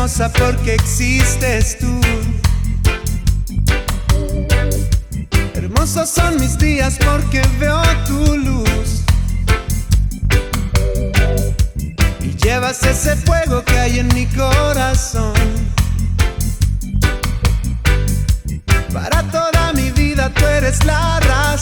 hermosa porque existes tú. Hermosos son mis días porque veo tu luz. Y llevas ese fuego que hay en mi corazón. Para toda mi vida tú eres la razón.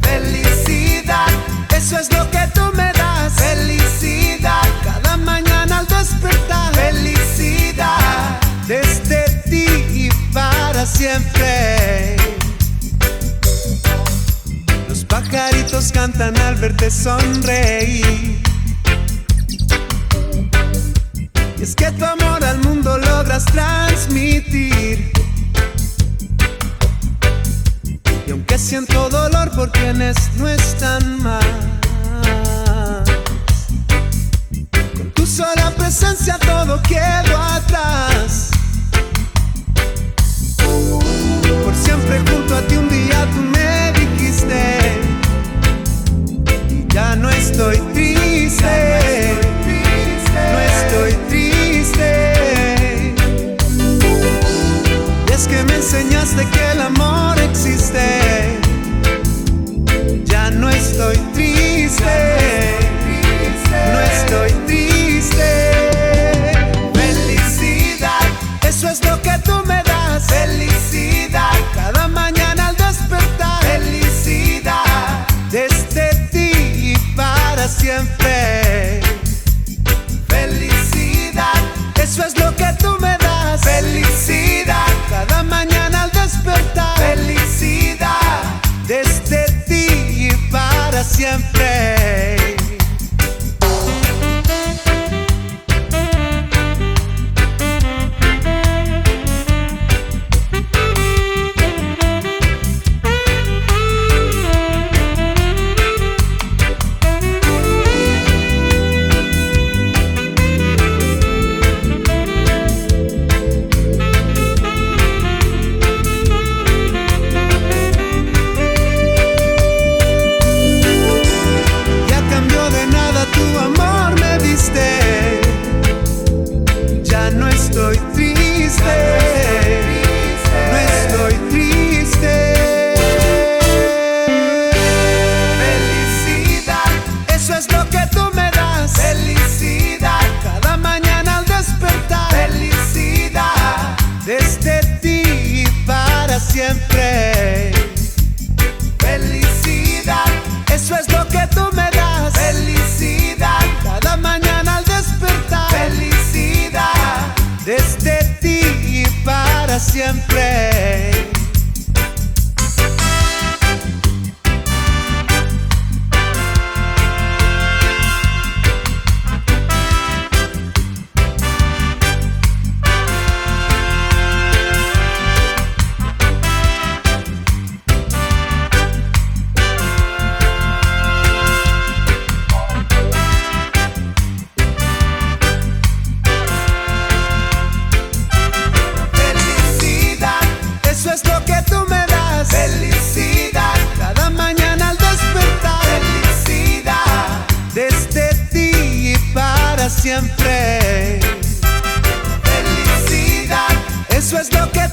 Felicidad, eso es lo que tú me das. Felicidad, cada mañana al despertar. Felicidad, desde ti y para siempre. Los pajaritos cantan al verte sonreír. Y es que tu amor al mundo logras transmitir. Aunque siento dolor por quienes no están más, con tu sola presencia todo quedó atrás. Por siempre junto a ti un día tú me dijiste y ya no estoy triste, no estoy triste. Y es que me enseñaste que el amor estoy triste. No estoy triste. Felicidad, eso es lo que tú me das. Felicidad, cada mañana al despertar. Felicidad, desde ti para siempre. Siempre. Felicidad, cada mañana al despertar. Felicidad, desde ti y para siempre. Felicidad, eso es lo que